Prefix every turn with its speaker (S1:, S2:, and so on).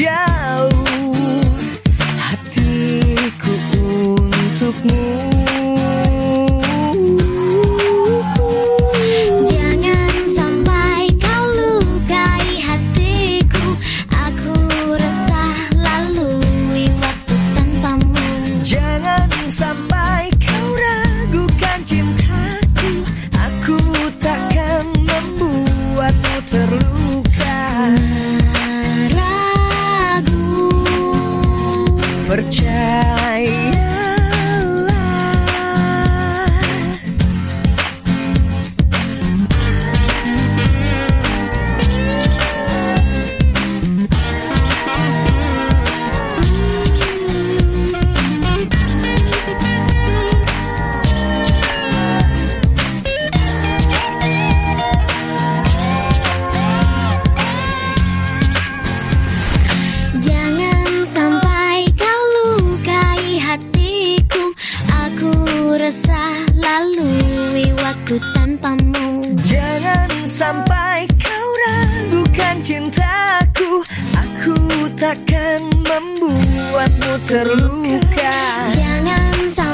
S1: yeah percaya. tanpamu. Jangan sampai kau ragukan cintaku. Aku takkan membuatmu terluka.
S2: Jangan sampai